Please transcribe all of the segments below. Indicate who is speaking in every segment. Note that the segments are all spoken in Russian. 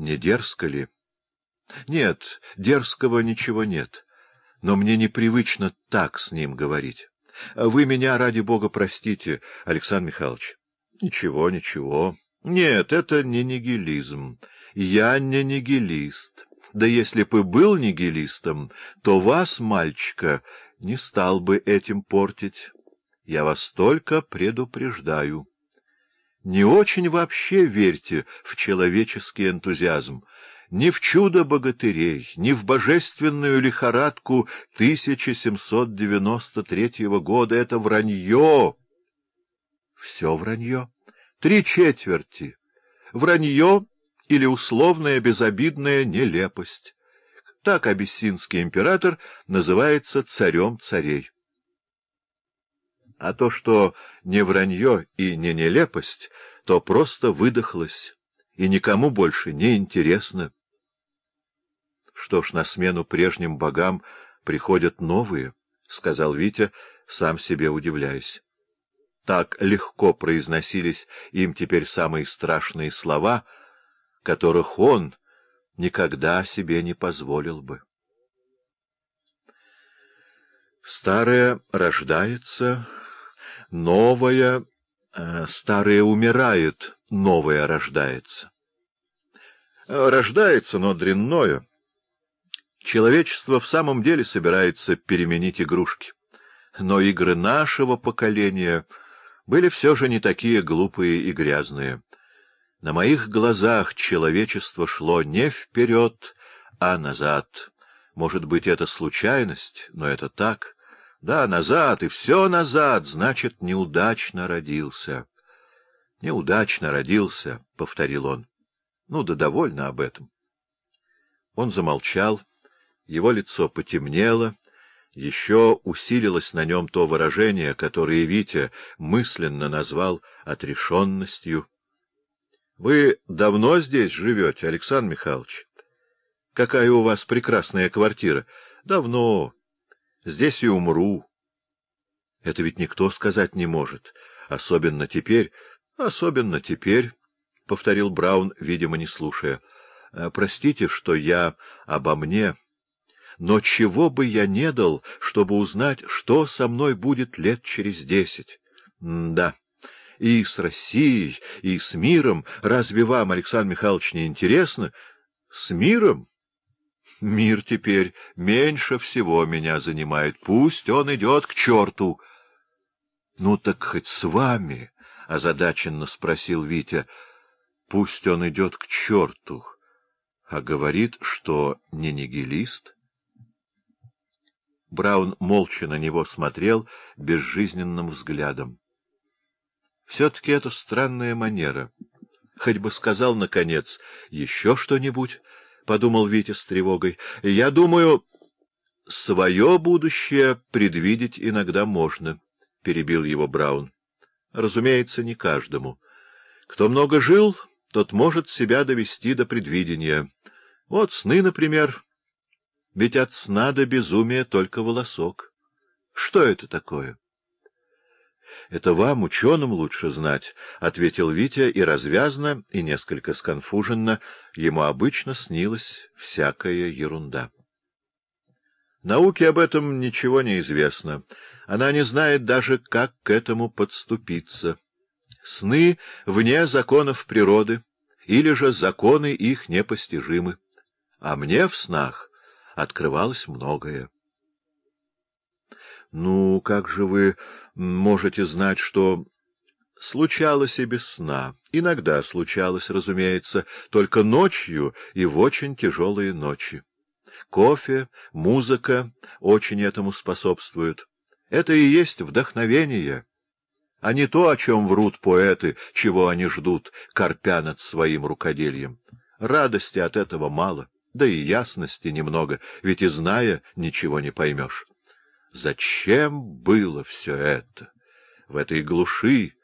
Speaker 1: Не дерзко ли? Нет, дерзкого ничего нет, но мне непривычно так с ним говорить. Вы меня, ради бога, простите, Александр Михайлович. Ничего, ничего. Нет, это не нигилизм. Я не нигилист. Да если бы был нигилистом, то вас, мальчика, не стал бы этим портить. Я вас только предупреждаю. Не очень вообще верьте в человеческий энтузиазм, ни в чудо богатырей, ни в божественную лихорадку 1793 года. Это вранье. Все вранье. Три четверти. Вранье или условная безобидная нелепость. Так абиссинский император называется царем царей. А то, что не вранье и не нелепость, то просто выдохлось, и никому больше не интересно. Что ж, на смену прежним богам приходят новые, — сказал Витя, сам себе удивляясь. Так легко произносились им теперь самые страшные слова, которых он никогда себе не позволил бы. Старое рождается новое, э, старое умирает, новое рождается. Рождается, но дрянное. Человечество в самом деле собирается переменить игрушки. Но игры нашего поколения были все же не такие глупые и грязные. На моих глазах человечество шло не вперед, а назад. Может быть, это случайность, но это так — да, назад, и все назад, значит, неудачно родился. — Неудачно родился, — повторил он. — Ну да довольно об этом. Он замолчал, его лицо потемнело, еще усилилось на нем то выражение, которое Витя мысленно назвал отрешенностью. — Вы давно здесь живете, Александр Михайлович? — Какая у вас прекрасная квартира? — Давно. Здесь и умру. Это ведь никто сказать не может, особенно теперь, особенно теперь, — повторил Браун, видимо, не слушая. «Э, — Простите, что я обо мне, но чего бы я не дал, чтобы узнать, что со мной будет лет через десять? М да. И с Россией, и с миром. Разве вам, Александр Михайлович, не интересно? С миром? Мир теперь меньше всего меня занимает. Пусть он идет к черту. — Ну так хоть с вами, — озадаченно спросил Витя. — Пусть он идет к черту. А говорит, что не нигилист. Браун молча на него смотрел безжизненным взглядом. Все-таки это странная манера. Хоть бы сказал, наконец, еще что-нибудь, — подумал Витя с тревогой. — Я думаю, свое будущее предвидеть иногда можно, — перебил его Браун. — Разумеется, не каждому. Кто много жил, тот может себя довести до предвидения. Вот сны, например. Ведь от сна до безумия только волосок. Что это такое? —— Это вам, ученым, лучше знать, — ответил Витя, и развязно, и несколько сконфуженно. Ему обычно снилась всякая ерунда. Науке об этом ничего не известно. Она не знает даже, как к этому подступиться. Сны вне законов природы, или же законы их непостижимы. А мне в снах открывалось многое. — Ну, как же вы можете знать, что... Случалось и без сна. Иногда случалось, разумеется, только ночью и в очень тяжелые ночи. Кофе, музыка очень этому способствуют. Это и есть вдохновение, а не то, о чем врут поэты, чего они ждут, корпя над своим рукоделием. Радости от этого мало, да и ясности немного, ведь и зная, ничего не поймешь. Зачем было все это? В этой глуши?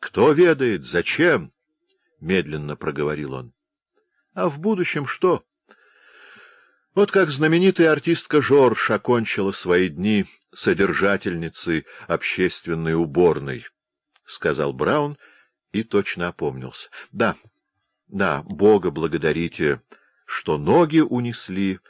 Speaker 1: Кто ведает, зачем? — медленно проговорил он. — А в будущем что? Вот как знаменитая артистка Жорж окончила свои дни содержательницей общественной уборной, — сказал Браун и точно опомнился. — Да. Да, Бога благодарите, что ноги унесли,